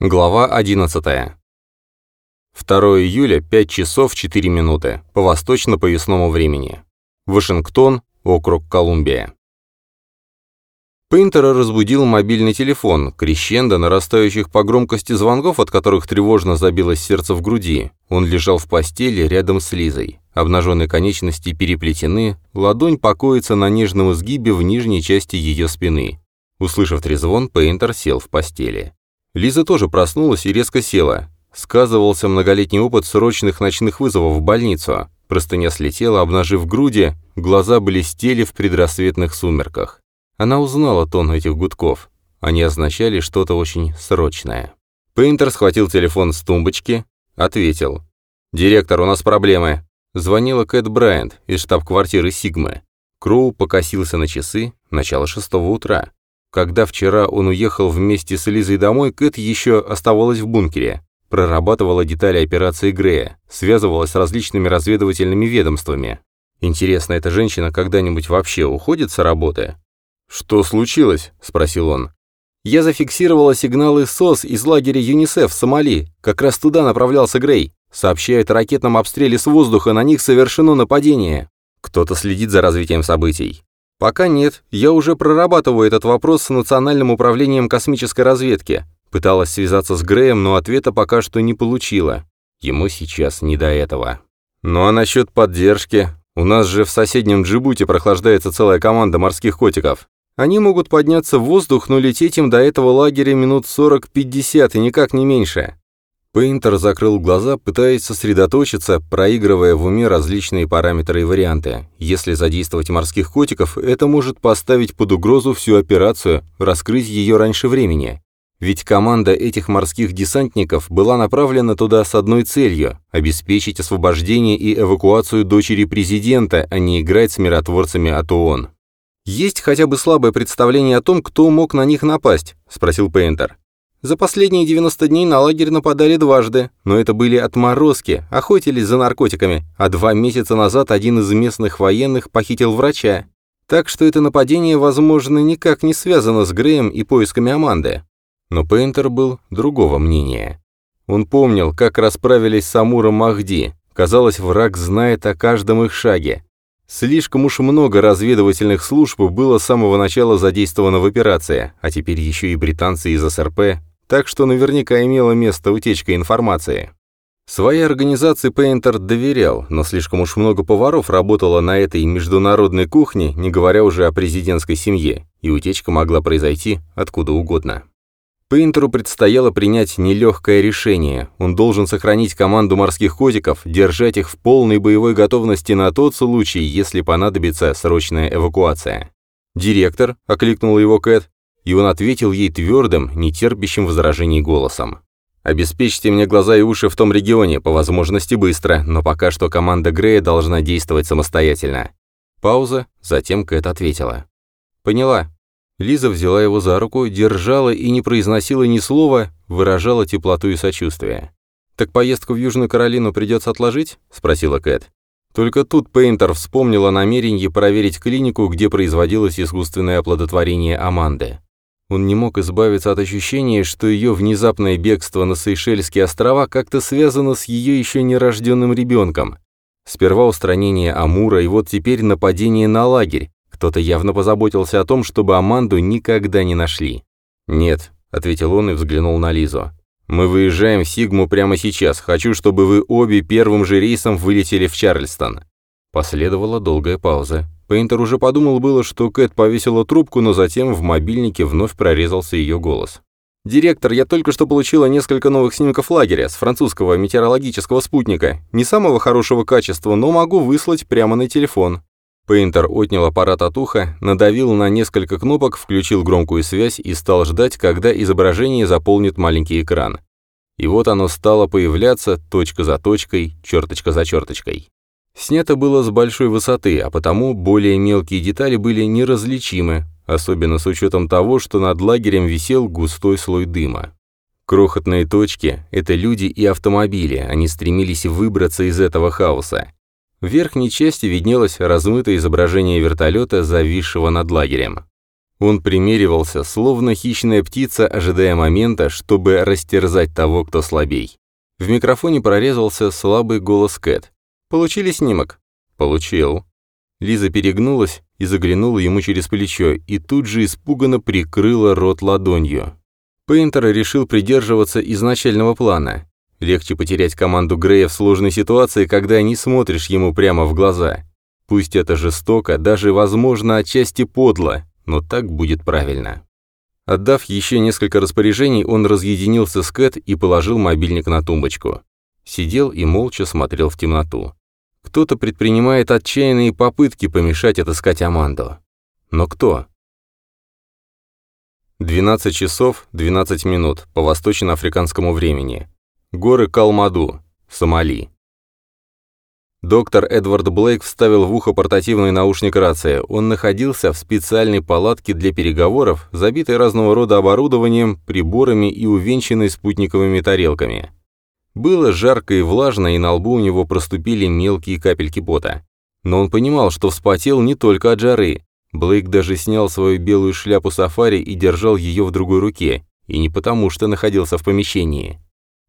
Глава 11. 2 июля, 5 часов 4 минуты, по восточно-поясному времени. Вашингтон, округ Колумбия. Пейнтера разбудил мобильный телефон, крещендо нарастающих по громкости звонков, от которых тревожно забилось сердце в груди. Он лежал в постели рядом с Лизой. Обнаженные конечности переплетены, ладонь покоится на нежном изгибе в нижней части ее спины. Услышав трезвон, Пейнтер сел в постели. Лиза тоже проснулась и резко села. Сказывался многолетний опыт срочных ночных вызовов в больницу. Простыня слетела, обнажив груди, глаза блестели в предрассветных сумерках. Она узнала тон этих гудков. Они означали что-то очень срочное. Пейнтер схватил телефон с тумбочки, ответил. «Директор, у нас проблемы». Звонила Кэт Брайант из штаб-квартиры «Сигмы». Кроу покосился на часы, начало шестого утра. Когда вчера он уехал вместе с Лизой домой, Кэт еще оставалась в бункере. Прорабатывала детали операции Грея, связывалась с различными разведывательными ведомствами. Интересно, эта женщина когда-нибудь вообще уходит с работы? «Что случилось?» – спросил он. «Я зафиксировала сигналы СОС из лагеря ЮНИСЕФ в Сомали. Как раз туда направлялся Грей. Сообщают о ракетном обстреле с воздуха, на них совершено нападение. Кто-то следит за развитием событий. Пока нет, я уже прорабатываю этот вопрос с Национальным управлением космической разведки. Пыталась связаться с Греем, но ответа пока что не получила. Ему сейчас не до этого. Ну а насчет поддержки? У нас же в соседнем Джибути прохлаждается целая команда морских котиков. Они могут подняться в воздух, но лететь им до этого лагеря минут 40-50 и никак не меньше. Пейнтер закрыл глаза, пытаясь сосредоточиться, проигрывая в уме различные параметры и варианты. Если задействовать морских котиков, это может поставить под угрозу всю операцию, раскрыть ее раньше времени. Ведь команда этих морских десантников была направлена туда с одной целью – обеспечить освобождение и эвакуацию дочери президента, а не играть с миротворцами от ООН. «Есть хотя бы слабое представление о том, кто мог на них напасть?» – спросил Пейнтер. За последние 90 дней на лагерь нападали дважды, но это были отморозки, охотились за наркотиками, а два месяца назад один из местных военных похитил врача. Так что это нападение, возможно, никак не связано с Греем и поисками Аманды. Но Пейнтер был другого мнения. Он помнил, как расправились с Амуром Махди. Казалось, враг знает о каждом их шаге. Слишком уж много разведывательных служб было с самого начала задействовано в операции, а теперь еще и британцы из СРП так что наверняка имела место утечка информации. Своей организации Пейнтер доверял, но слишком уж много поваров работало на этой международной кухне, не говоря уже о президентской семье, и утечка могла произойти откуда угодно. Пейнтеру предстояло принять нелегкое решение. Он должен сохранить команду морских котиков, держать их в полной боевой готовности на тот случай, если понадобится срочная эвакуация. «Директор», — окликнул его Кэт, и он ответил ей твердым, нетерпящим возражений голосом. «Обеспечьте мне глаза и уши в том регионе, по возможности быстро, но пока что команда Грея должна действовать самостоятельно». Пауза, затем Кэт ответила. «Поняла». Лиза взяла его за руку, держала и не произносила ни слова, выражала теплоту и сочувствие. «Так поездку в Южную Каролину придется отложить?» – спросила Кэт. Только тут Пейнтер вспомнил о намерении проверить клинику, где производилось искусственное оплодотворение Аманды. Он не мог избавиться от ощущения, что ее внезапное бегство на Сейшельские острова как-то связано с ее еще нерожденным ребенком. Сперва устранение Амура, и вот теперь нападение на лагерь. Кто-то явно позаботился о том, чтобы Аманду никогда не нашли. «Нет», — ответил он и взглянул на Лизу. «Мы выезжаем в Сигму прямо сейчас. Хочу, чтобы вы обе первым же рейсом вылетели в Чарльстон». Последовала долгая пауза. Пейнтер уже подумал было, что Кэт повесила трубку, но затем в мобильнике вновь прорезался ее голос. «Директор, я только что получила несколько новых снимков лагеря с французского метеорологического спутника. Не самого хорошего качества, но могу выслать прямо на телефон». Пейнтер отнял аппарат от уха, надавил на несколько кнопок, включил громкую связь и стал ждать, когда изображение заполнит маленький экран. И вот оно стало появляться точка за точкой, черточка за черточкой. Снято было с большой высоты, а потому более мелкие детали были неразличимы, особенно с учетом того, что над лагерем висел густой слой дыма. Крохотные точки — это люди и автомобили, они стремились выбраться из этого хаоса. В верхней части виднелось размытое изображение вертолета, зависшего над лагерем. Он примеривался, словно хищная птица, ожидая момента, чтобы растерзать того, кто слабей. В микрофоне прорезался слабый голос Кэт. «Получили снимок?» «Получил». Лиза перегнулась и заглянула ему через плечо, и тут же испуганно прикрыла рот ладонью. Пейнтер решил придерживаться изначального плана. Легче потерять команду Грея в сложной ситуации, когда не смотришь ему прямо в глаза. Пусть это жестоко, даже, возможно, отчасти подло, но так будет правильно. Отдав еще несколько распоряжений, он разъединился с Кэт и положил мобильник на тумбочку. Сидел и молча смотрел в темноту. Кто-то предпринимает отчаянные попытки помешать отыскать Аманду. Но кто? 12 часов 12 минут по восточно-африканскому времени. Горы Калмаду, Сомали. Доктор Эдвард Блейк вставил в ухо портативный наушник рации. Он находился в специальной палатке для переговоров, забитой разного рода оборудованием, приборами и увенчанной спутниковыми тарелками. Было жарко и влажно, и на лбу у него проступили мелкие капельки пота. Но он понимал, что вспотел не только от жары. Блейк даже снял свою белую шляпу сафари и держал ее в другой руке, и не потому, что находился в помещении.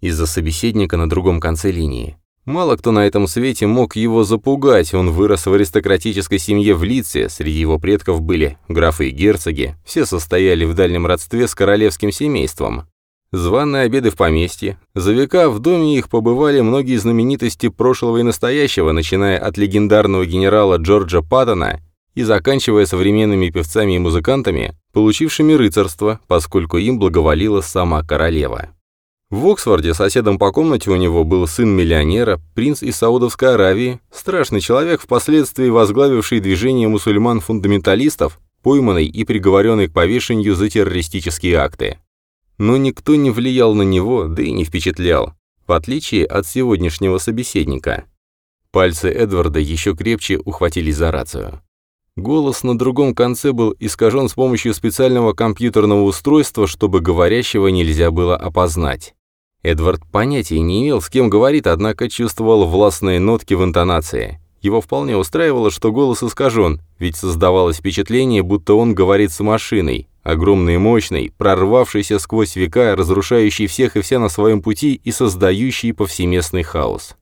Из-за собеседника на другом конце линии. Мало кто на этом свете мог его запугать, он вырос в аристократической семье в Лице, среди его предков были графы и герцоги, все состояли в дальнем родстве с королевским семейством. Званые обеды в поместье. За века в доме их побывали многие знаменитости прошлого и настоящего, начиная от легендарного генерала Джорджа Паттона и заканчивая современными певцами и музыкантами, получившими рыцарство, поскольку им благоволила сама королева. В Оксфорде соседом по комнате у него был сын миллионера, принц из Саудовской Аравии, страшный человек, впоследствии возглавивший движение мусульман-фундаменталистов, пойманный и приговоренный к повешению за террористические акты. Но никто не влиял на него, да и не впечатлял, в отличие от сегодняшнего собеседника. Пальцы Эдварда еще крепче ухватились за рацию. Голос на другом конце был искажен с помощью специального компьютерного устройства, чтобы говорящего нельзя было опознать. Эдвард понятия не имел, с кем говорит, однако чувствовал властные нотки в интонации. Его вполне устраивало, что голос искажен, ведь создавалось впечатление, будто он говорит с машиной, огромной и мощной, прорвавшейся сквозь века, разрушающей всех и вся на своем пути и создающей повсеместный хаос.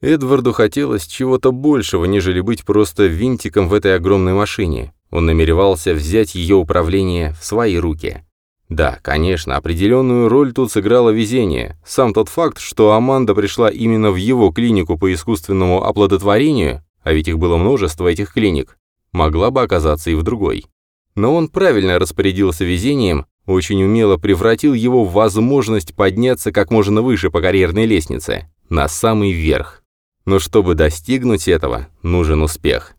Эдварду хотелось чего-то большего, нежели быть просто винтиком в этой огромной машине. Он намеревался взять ее управление в свои руки. Да, конечно, определенную роль тут сыграло везение. Сам тот факт, что Аманда пришла именно в его клинику по искусственному оплодотворению, а ведь их было множество этих клиник, могла бы оказаться и в другой. Но он правильно распорядился везением, очень умело превратил его в возможность подняться как можно выше по карьерной лестнице, на самый верх. Но чтобы достигнуть этого, нужен успех.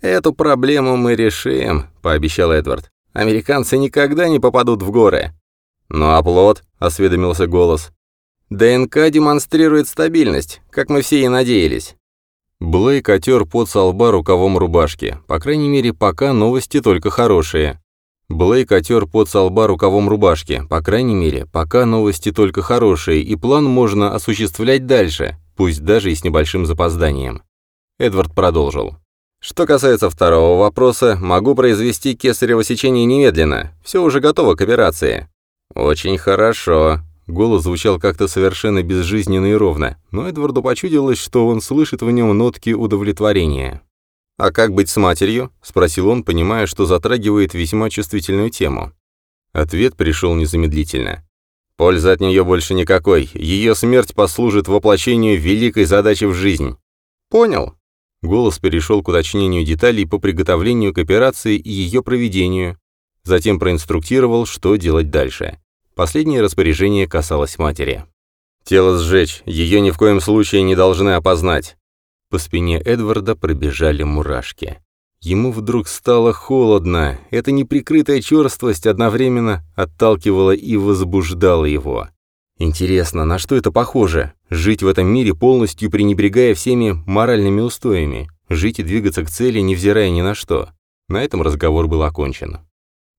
«Эту проблему мы решим», — пообещал Эдвард. Американцы никогда не попадут в горы». «Ну а плод?» — осведомился голос. «ДНК демонстрирует стабильность, как мы все и надеялись». Блейк отер под со лба рукавом рубашки. По крайней мере, пока новости только хорошие. Блейк отер под со лба рукавом рубашки. По крайней мере, пока новости только хорошие, и план можно осуществлять дальше, пусть даже и с небольшим запозданием. Эдвард продолжил. Что касается второго вопроса, могу произвести кесарево сечение немедленно. Все уже готово к операции. Очень хорошо. Голос звучал как-то совершенно безжизненно и ровно, но Эдварду почудилось, что он слышит в нем нотки удовлетворения. «А как быть с матерью?» — спросил он, понимая, что затрагивает весьма чувствительную тему. Ответ пришел незамедлительно. «Пользы от нее больше никакой. Ее смерть послужит воплощению великой задачи в жизнь». «Понял», Голос перешел к уточнению деталей по приготовлению к операции и ее проведению, затем проинструктировал, что делать дальше. Последнее распоряжение касалось матери. «Тело сжечь, ее ни в коем случае не должны опознать». По спине Эдварда пробежали мурашки. Ему вдруг стало холодно, эта неприкрытая черствость одновременно отталкивала и возбуждала его. Интересно, на что это похоже? Жить в этом мире, полностью пренебрегая всеми моральными устоями. Жить и двигаться к цели, невзирая ни на что. На этом разговор был окончен.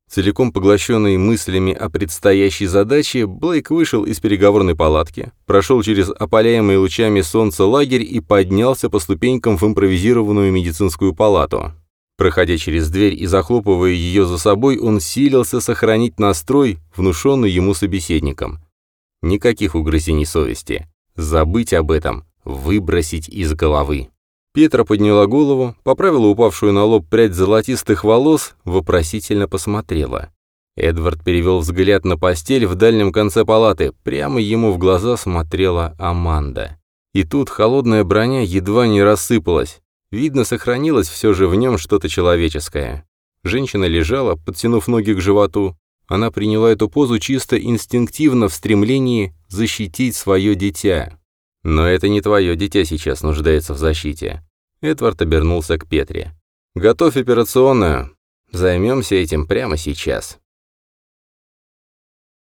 Целиком поглощенный мыслями о предстоящей задаче, Блейк вышел из переговорной палатки, прошел через опаляемый лучами солнца лагерь и поднялся по ступенькам в импровизированную медицинскую палату. Проходя через дверь и захлопывая ее за собой, он силился сохранить настрой, внушенный ему собеседником. Никаких угрызений совести. Забыть об этом, выбросить из головы. Петра подняла голову, поправила упавшую на лоб прядь золотистых волос, вопросительно посмотрела. Эдвард перевел взгляд на постель в дальнем конце палаты, прямо ему в глаза смотрела Аманда. И тут холодная броня едва не рассыпалась, Видно, сохранилось все же в нем что-то человеческое. Женщина лежала, подтянув ноги к животу. Она приняла эту позу чисто инстинктивно в стремлении защитить свое дитя. Но это не твое дитя сейчас нуждается в защите. Эдвард обернулся к Петре. «Готовь операционную. Займемся этим прямо сейчас».